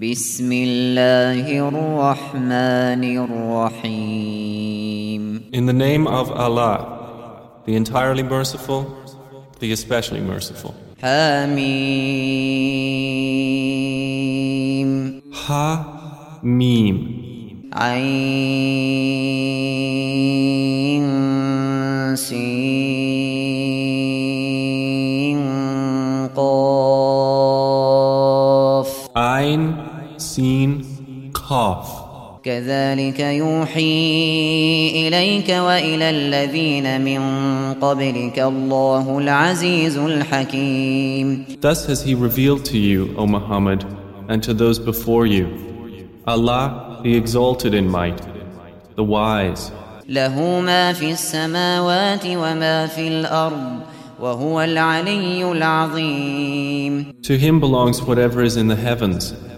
بسم الله الرحمن الرحيم In the name of Allah, the entirely merciful, the especially merciful. حميم Ha Mim. عين سين Sin Kaf. كذلك يوحي إليك وإلى الذين من قبلك الله العزيز الحكيم Thus has He revealed to you, O Muhammad, and to those before you. Allah, the exalted in might, the wise. له ما في السماوات وما في الأرض وهو العلي العظيم To Him belongs whatever is in the heavens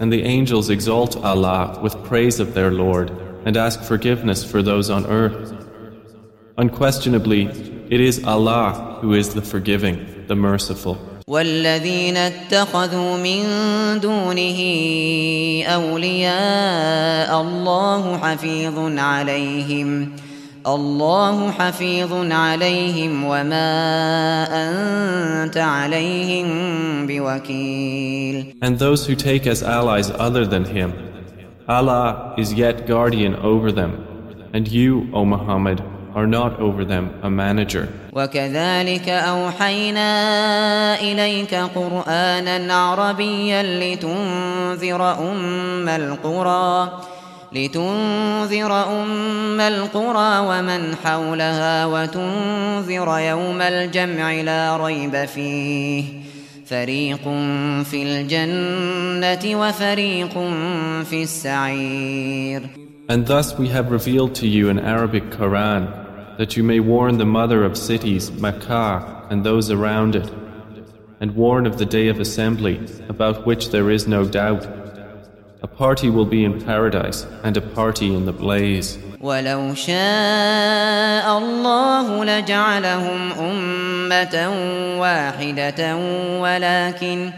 and the angels exalt Allah with praise of their Lord and ask forgiveness for those on earth. Unquestionably, it is Allah who is the forgiving, the merciful. والذين اتخذوا من دونه أولياء الله حفيظ عليهم الله حفيظ عليهم وما أنت عليهم بوكيل And those who take as allies other than Him, Allah is yet guardian over them, and you, O Muhammad, are not over them a manager. وكذلك أوحينا إليك قرآنا عربيا لتنذر أم القرى لتنذر أم القرى ومن حولها وتنذر يوم الجمع لا ريب فيه فريق في الجنة وفريق في السعير And thus we have revealed to you an Arabic Quran, that you may warn the mother of cities, Makkah, and those around it, and warn of the day of assembly, about which there is no doubt. A party will be in paradise, and a party in the blaze. ولو شاء الله لجعلهم أمة واحدة ولكن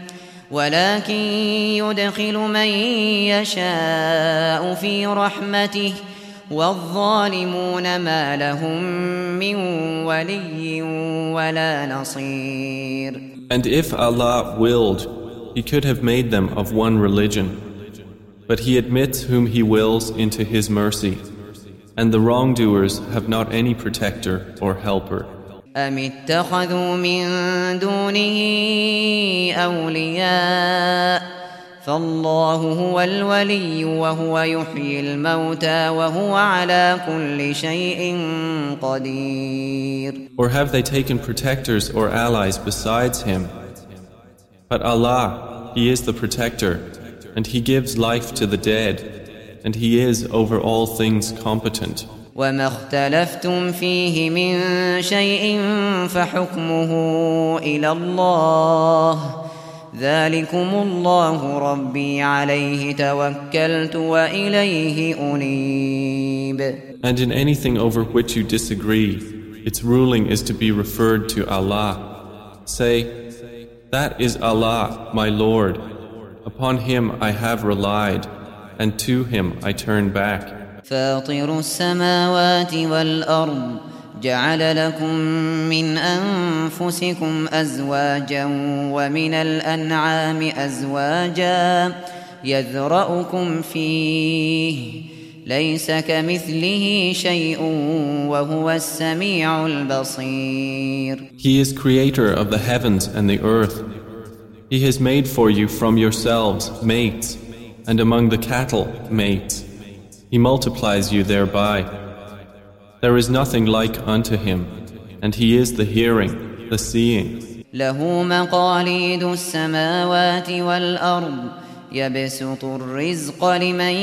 ولكن يدخل من يشاء في رحمته والظالمون ما لهم من ولي ولا نصير And if Allah willed, He could have made them of one religion. But He admits whom He wills into His mercy, and the wrongdoers have not any protector or helper. أم اتخذوا من دونه أولياء فالله هو الولي وهو يحيي الموتى وهو على كل شيء قدير Or have they taken protectors or allies besides Him? But Allah, He is the protector, and He gives life to the dead, and He is over all things competent. وما اختلفتم فيه من شيء فحكمه إلى الله ذلكم الله ربي عليه توكلت وإليه أنيب And in anything over which you disagree, its ruling is to be referred to Allah. Say, That is Allah, my Lord. Upon Him I have relied, and to Him I turn back. فاطر السماوات والأرض جعل لكم من أنفسكم أزواجا ومن الأنعام أزواجا يذرأكم فيه ليس كمثله شيء وهو السميع البصير He is creator of the heavens and the earth. He has made for you from yourselves mates, and among the cattle mates. He multiplies you thereby. There is nothing like unto him, and he is the hearing, the seeing. له مقاليد السماوات والأرض يبسط الرزق لمن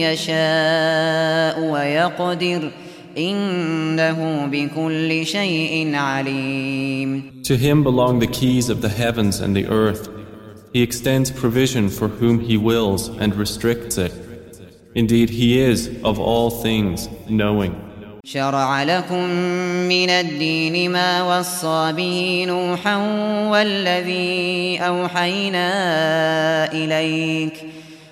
يشاء ويقدر إنه بكل شيء عليم To him belong the keys of the heavens and the earth. He extends provision for whom he wills and restricts it. Indeed, he is, of all things, knowing. شرع لكم من الدين ما وصى به نوحا والذي أوحينا إليك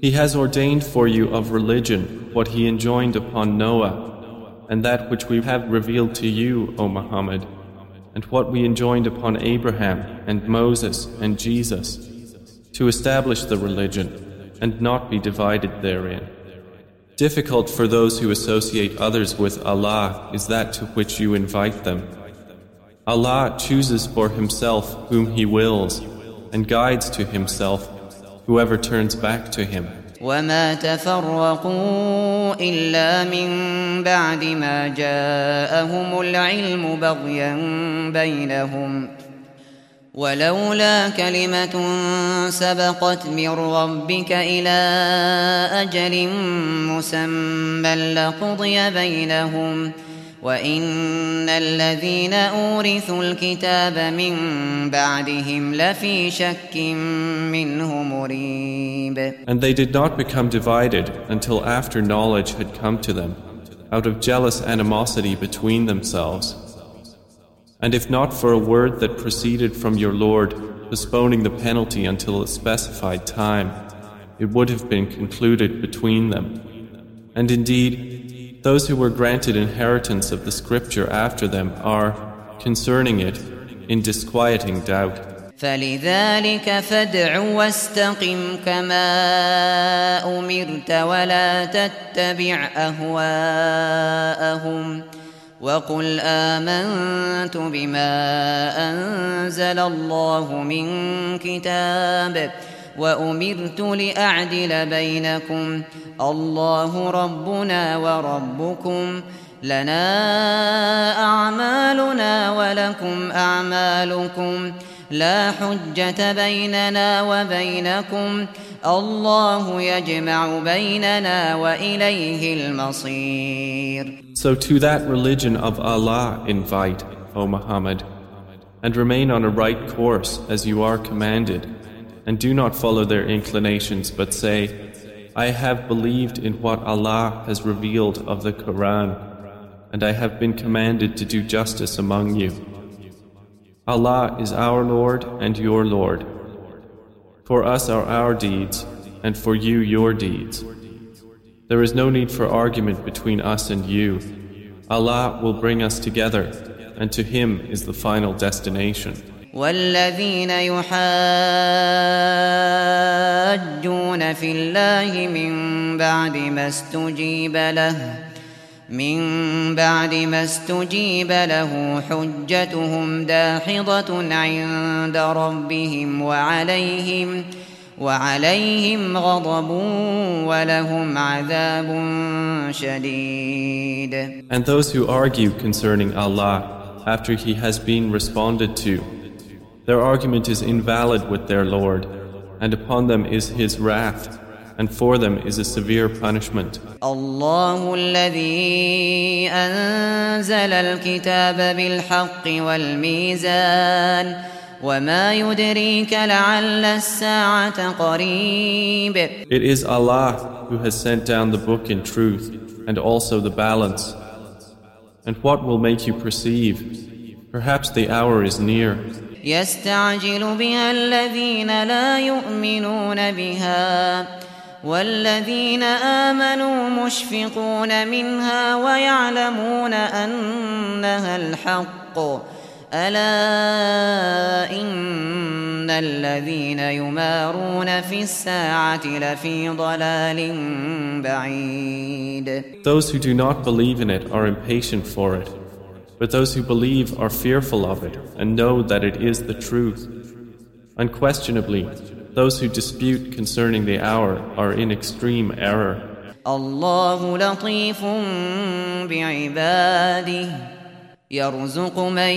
He has ordained for you of religion what he enjoined upon Noah, and that which we have revealed to you, O Muhammad, and what we enjoined upon Abraham and Moses and Jesus, to establish the religion and not be divided therein. Difficult for those who associate others with Allah is that to which you invite them. Allah chooses for Himself whom He wills and guides to Himself whoever turns back to Him. وما تفرقوا إلا من بعد ما جاءهم العلم بغيا بينهم ولولا كلمة سبقت من ربك إلى أجل مسمى لقضي بينهم وإن الذين أورثوا الكتاب من بعدهم لفي شك منه مريب And they did not become divided until after knowledge had come to them, out of jealous animosity between themselves. And if not for a word that proceeded from your Lord, postponing the penalty until a specified time, it would have been concluded between them. And indeed, those who were granted inheritance of the scripture after them are, concerning it, in disquieting doubt. فلذلك فادع واستقم كما أمرت ولا تتبع أهواءهم وقل آمنت بما أنزل الله من كتاب وأمرت لأعدل بينكم. الله ربنا وربكم. لنا أعمالنا ولكم أعمالكم. لا حجة بيننا وبينكم. الله يجمع بيننا وإليه المصير. So to that religion of Allah invite, O Muhammad, and remain on a right course as you are commanded, and do not follow their inclinations, but say, I have believed in what Allah has revealed of the Quran, and I have been commanded to do justice among you. Allah is our Lord and your Lord. For us are our deeds, and for you your deeds. There is no need for argument between us and you. Allah will bring us together, and to Him is the final destination. والذين يحاجون في الله من بعد ما استجيب له من بعد ما استجيب له حجتهم داحضة عند ربهم وعليهم وعليهم غضب ولهم عذاب شديد. And those who argue concerning Allah after He has been responded to, their argument is invalid with their Lord, and upon them is His wrath, and for them is a severe punishment. الله الذي أنزل الكتاب بالحق والميزان وما يدريك لعل الساعة قريب It is Allah who has sent down the book in truth, and also the balance. And what will make you perceive? Perhaps the hour is near. يستعجل بها الذين لا يؤمنون بها والذين آمنوا مشفقون منها ويعلمون أنها الحق. ألا إن الذين يمارون في الساعة لفي ضلال بعيد. Those who do not believe in it are impatient for it, but those who believe are fearful of it and know that it is the truth. Unquestionably, those who dispute concerning the hour are in extreme error. الله لطيف بعباده يرزق من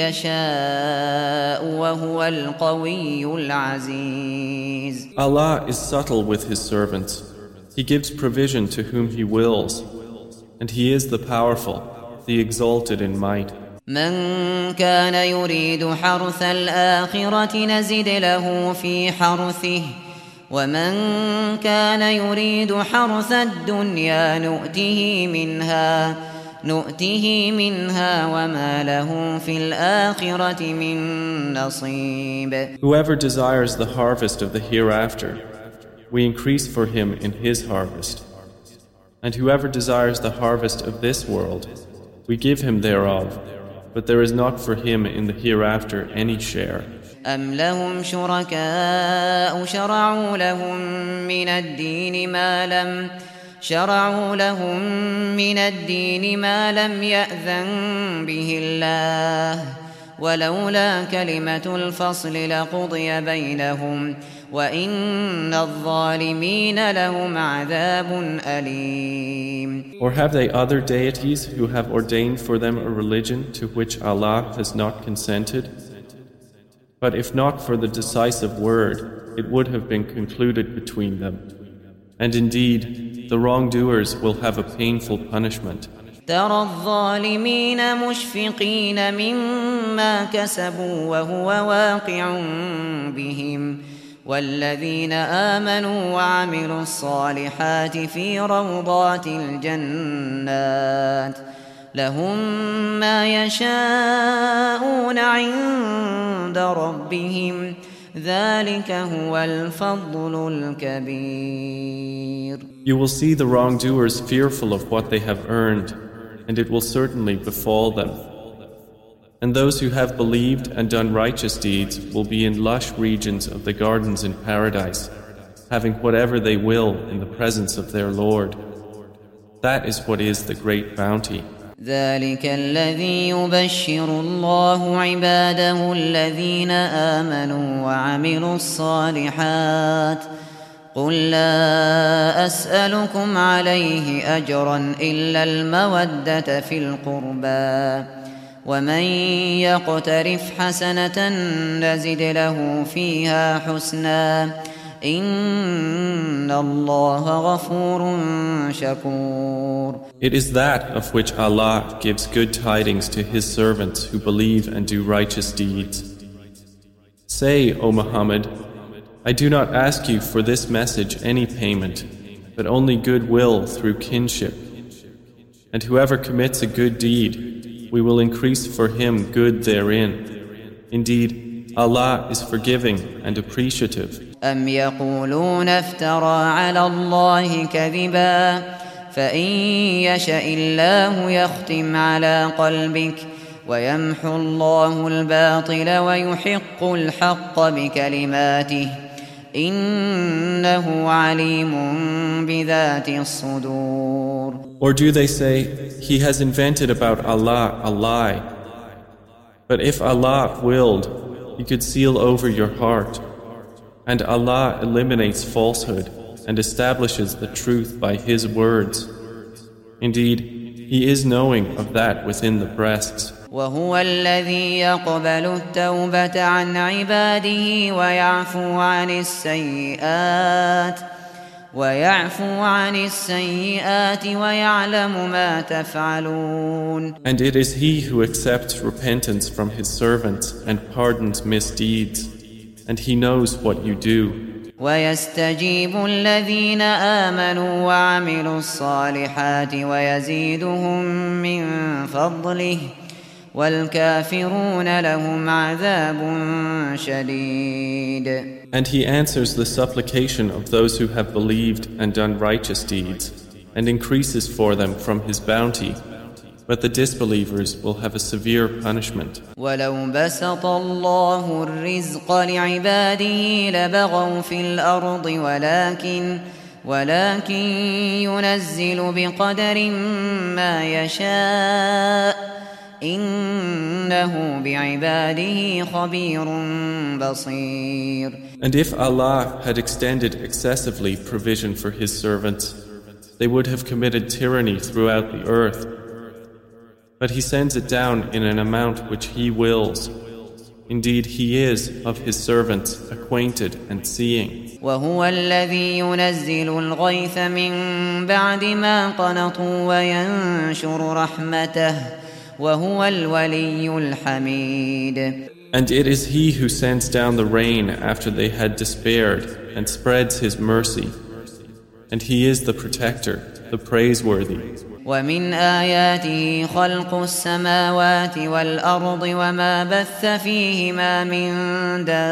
يشاء وهو القوي العزيز Allah is subtle with His servants. He gives provision to whom He wills. And He is the powerful, the exalted in might. من كان يريد حرث الآخرة نزد له في حرثه ومن كان يريد حرث الدنيا نؤته منها نؤته منها وما له في الآخرة من نصيب Whoever desires the harvest of the hereafter, we increase for him in his harvest. And whoever desires the harvest of this world, we give him thereof, but there is not for him in the hereafter any share. أم لهم شركاء شرعوا لهم من الدين ما لم شرعوا لهم من الدين ما لم يأذن به الله ولولا كلمة الفصل لقضي بينهم وإن الظالمين لهم عذاب أليم Or have they other deities who have ordained for them a religion to which Allah has not consented? But if not for the decisive word, it would have been concluded between them. And indeed, the wrongdoers will have a painful punishment. ترى الظالمين مشفقين مما كسبوا وهو واقع بهم والذين آمنوا وعملوا الصالحات في روضات الجنات لهم ما يشاءون عند ربهم ذلك هو الفضل الكبير You will see the wrongdoers fearful of what they have earned, and it will certainly befall them. And those who have believed and done righteous deeds will be in lush regions of the gardens in paradise, having whatever they will in the presence of their Lord. That is what is the great bounty. ذلك الذي يبشر الله عباده الذين آمنوا وعملوا الصالحات قل لا أسألكم عليه أجرا إلا المودة في القربى ومن يقترف حسنة نزد له فيها حسنا إن الله غفور شكور It is that of which Allah gives good tidings to His servants who believe and do righteous deeds. Say, O Muhammad, I do not ask you for this message any payment, but only goodwill through kinship. And whoever commits a good deed, we will increase for him good therein. Indeed, Allah is forgiving and appreciative. أم يقولون افترى على الله كذبا فإن يشأ الله يختم على قلبك ويمحو الله الباطل ويحق الحق بكلماته or do they say, He has invented about Allah a lie? But if Allah willed, He could seal over your heart. And Allah eliminates falsehood and establishes the truth by His words. Indeed, He is knowing of that within the breasts. وهو الذي يقبل التوبة عن عباده ويعفو عن السيئات ويعفو عن السيئات ويعلم ما تفعلون And it is He who accepts repentance from His servants and pardons misdeeds. And He knows what you do. ويستجيب الذين آمنوا وعملوا الصالحات ويزيدهم من فضله And He answers the supplication of those who have believed and done righteous deeds, and increases for them from His bounty. But the disbelievers will have a severe punishment. ولو بسط الله الرزق لعباده لبغوا في الأرض ولكن ولكن ينزل بقدر ما يشاء إنه بعباده خبير بصير And if Allah had extended excessively provision for His servants, they would have committed tyranny throughout the earth. But He sends it down in an amount which He wills. Indeed, He is of His servants acquainted and seeing. وهو الذي ينزل الغيث من بعد ما قنطوا وينشر رحمته وهو الولي الحميد And it is He who sends down the rain after they had despaired and spreads His mercy. And He is the protector, the praiseworthy. ومن آياته خلق السماوات والأرض وما بث فيهما من دابة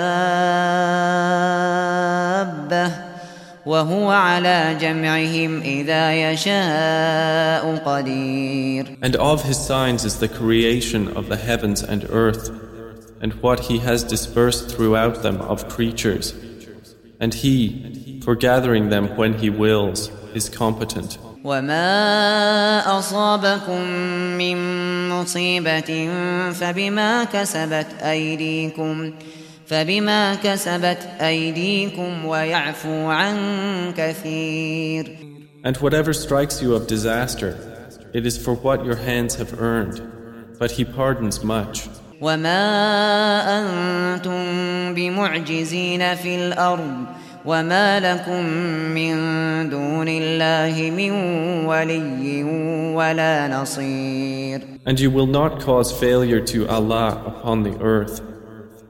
وهو على جمعهم إذا يشاء قدير And of His signs is the creation of the heavens and earth, and what He has dispersed throughout them of creatures. And He, for gathering them when He wills, is competent. وما أصابكم من مصيبة فبما كسبت أيديكم فبما كسبت أيديكم ويعفو عن كثير And whatever strikes you of disaster, it is for what your hands have earned, but He pardons much. وما أنتم بمعجزين في الأرض وما لكم من دون الله من ولي ولا نصير And you will not cause failure to Allah upon the earth,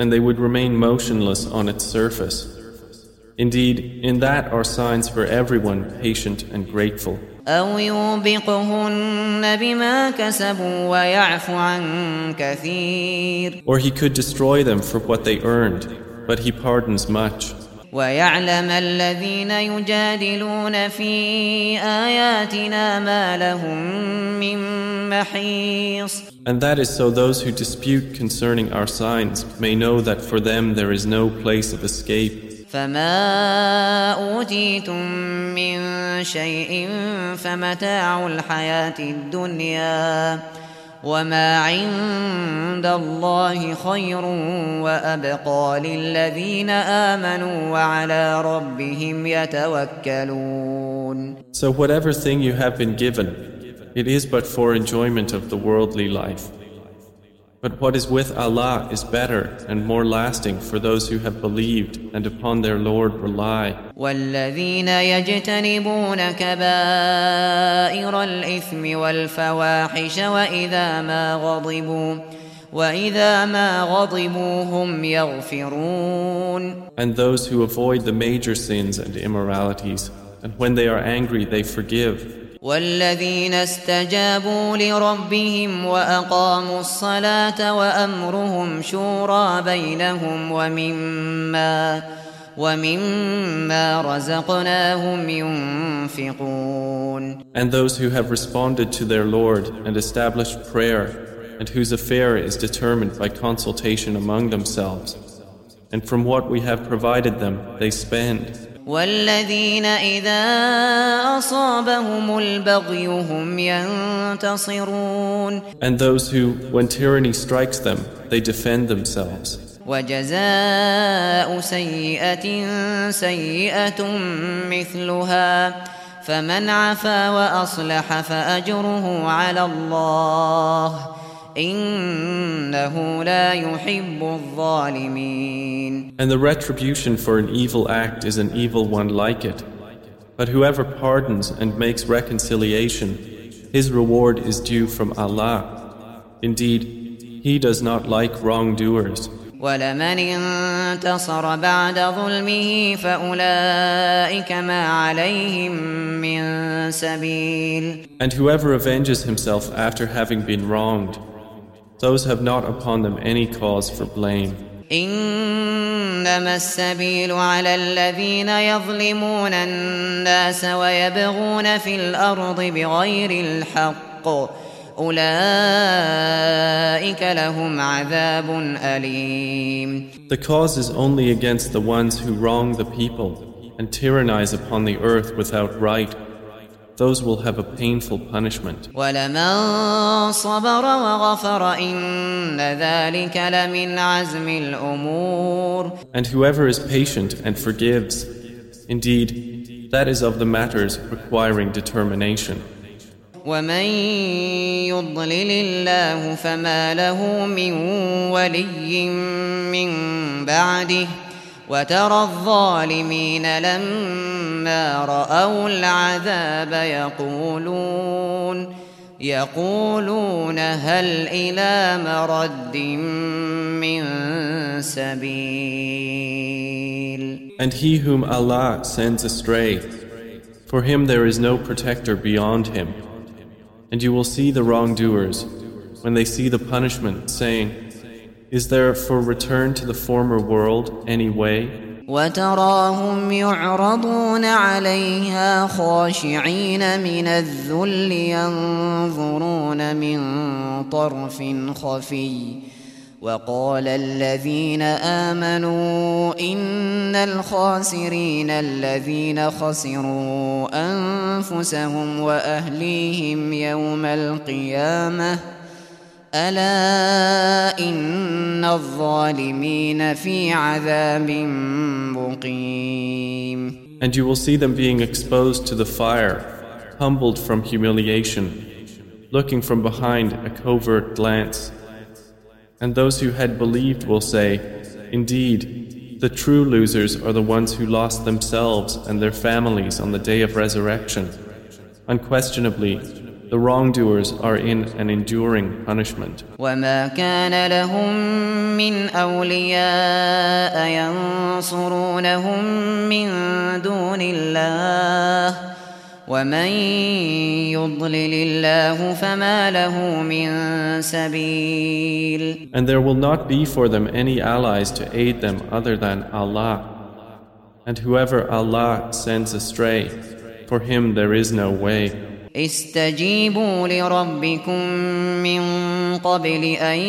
and they would remain motionless on its surface. Indeed, in that are signs for everyone patient and grateful. أو يوبقهن بما كسبوا ويعفو عن كثير Or He could destroy them for what they earned, but He pardons much. ويعلم الذين يجادلون في آياتنا ما لهم من محيص And that is so those who dispute concerning our signs may know that for them there is no place of escape. فما أوتيتم من شيء فمتاع الحياة الدنيا وما عند الله خير وأبقى للذين آمنوا وعلى ربهم يتوكلون So whatever thing you have been given, it is but for enjoyment of the worldly life. But what is with Allah is better and more lasting for those who have believed and upon their Lord rely. والذين يجتنبون كبائر الإثم والفواحش وإذا ما غضبوا وإذا ما غضبوا هم يغفرون And those who avoid the major sins and immoralities, and when they are angry they forgive. والذين استجابوا لربهم وأقاموا الصلاة وأمرهم شورى بينهم ومما ومما رزقناهم ينفقون And those who have responded to their Lord and established prayer, and whose affair is determined by consultation among themselves. And from what we have provided them, they spend. والذين إذا أصابهم البغي هم ينتصرون. And those who, when tyranny strikes them, they defend themselves. وجزاء سيئة سيئة مثلها. فمن عفا وأصلح فأجره على الله. إنه لا يحب الظالمين And the retribution for an evil act is an evil one like it. But whoever pardons and makes reconciliation, His reward is due from Allah. Indeed, He does not like wrongdoers. ولمن انتصر بعد ظلمه فأولئك ما عليهم من سبيل And whoever avenges himself after having been wronged, those have not upon them any cause for blame. إنما السبيل على الذين يظلمون الناس ويبغون في الأرض بغير الحق أولئك لهم عذاب أليم The cause is only against the ones who wrong the people and tyrannize upon the earth without right. Those will have a painful punishment. ولمن صبر وغفر إن ذلك لمن عزم الأمور And whoever is patient and forgives, indeed, that is of the matters requiring determination. ومن يضلل الله فما له من ولي من بعده وترى الظالمين لما رأوا العذاب يقولون يقولون هل إلى مرد من سبيل And he whom Allah sends astray, for him there is no protector beyond him. And you will see the wrongdoers, when they see the punishment, saying, Is there for return to the former world any way? وتراهم يعرضون عليها خاشعين من الذل ينظرون من طرف خفي وقال الذين آمنوا إن الخاسرين الذين خسروا أنفسهم وأهليهم يوم القيامة ألا إن الظالمين في عذاب مقيم And you will see them being exposed to the fire, humbled from humiliation, looking from behind a covert glance. And those who had believed will say, Indeed, the true losers are the ones who lost themselves and their families on the day of resurrection. Unquestionably, the wrongdoers are in an enduring punishment. وما كان لهم من أولياء ينصرونهم من دون الله ومن يضلل الله فما له من سبيل And there will not be for them any allies to aid them other than Allah. And whoever Allah sends astray, for him there is no way. استجيبوا لربكم من قبل أن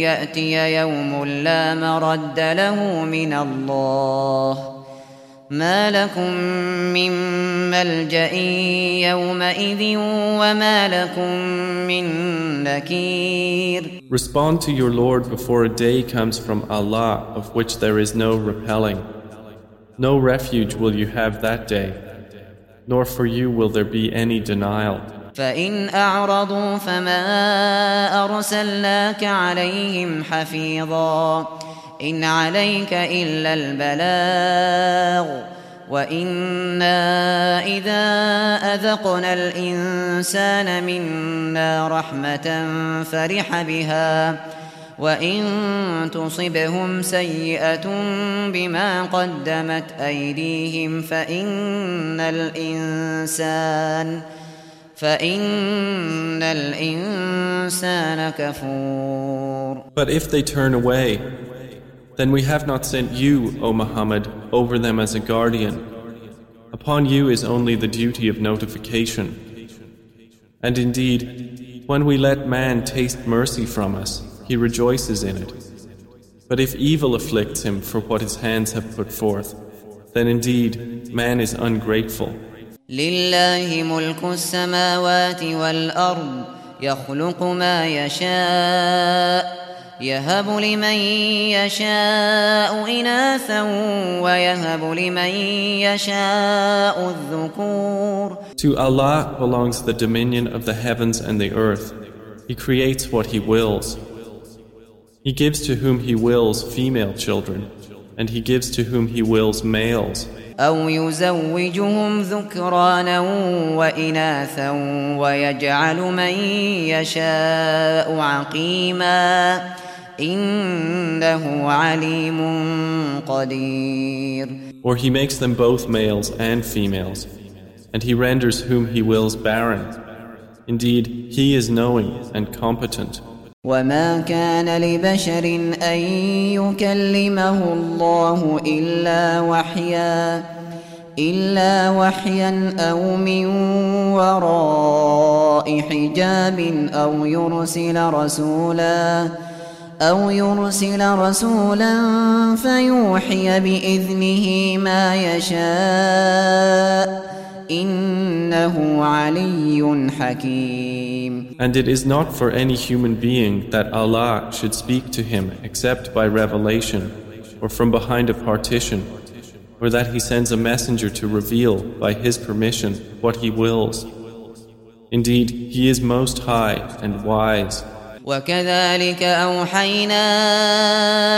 يأتي يوم لا مرد له من الله ما لكم من ملجأ يومئذ وما لكم من نكير Respond to your Lord before a day comes from Allah of which there is no repelling. No refuge will you have that day, nor for you will there be any denial. فإن أعرضوا فما أرسلناك عليهم حفيظا إن عليك إلا البلاغ وإنا إذا أذقنا الإنسان منا رحمة فرح بها وإن تصبهم سيئة بما قدمت أيديهم فإن الإنسان فإن الإنسان كفور But if they turn away, then we have not sent you, O Muhammad, over them as a guardian. Upon you is only the duty of notification. And indeed, when we let man taste mercy from us, he rejoices in it. But if evil afflicts him for what his hands have put forth, then indeed man is ungrateful. لله ملك السماوات والأرض يخلق ما يشاء يهب لمن يشاء إناثا ويهب لمن يشاء الذكور To Allah belongs the dominion of the heavens and the earth. He creates what He wills. He gives to whom He wills female children, and He gives to whom He wills males. أو يزوجهم ذكرانا وإناثا ويجعل من يشاء عقيما إنه عليم قدير Or He makes them both males and females, and He renders whom He wills barren. Indeed, He is knowing and competent. وما كان لبشر أن يكلمه الله إلا وحيا إلا وحيا أو من وراء حجاب أو يرسل رسولا أو يرسل رسولا فيوحي بإذنه ما يشاء And it is not for any human being that Allah should speak to him except by revelation or from behind a partition or that he sends a messenger to reveal by his permission what he wills. Indeed, he is most high and wise. وكذلك أوحينا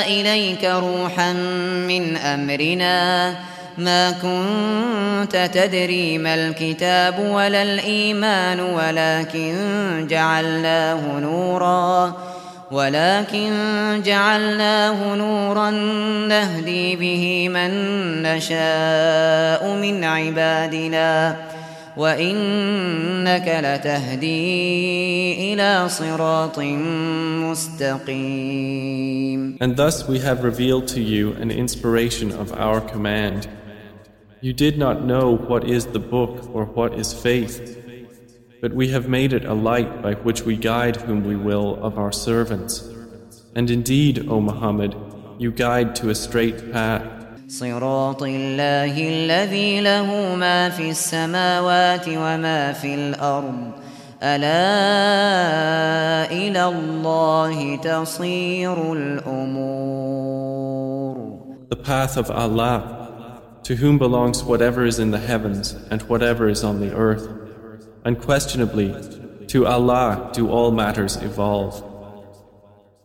إليك روحا من أمرنا ما كنت تدري ما الكتاب ولا الإيمان ولكن جعلناه نورا. ولكن جعلناه نورا نهدي به من نشاء من عبادنا. وإنك لتهدي إلى صراط مستقيم. And thus we have revealed to you an inspiration of our command. You did not know what is the book or what is faith, but we have made it a light by which we guide whom we will of our servants. And indeed, O Muhammad, you guide to a straight path. صراط الله الذي له ما في السماوات وما في الأرض ألا إلى الله تصير الأمور The path of Allah to whom belongs whatever is in the heavens and whatever is on the earth. Unquestionably, to Allah do all matters evolve.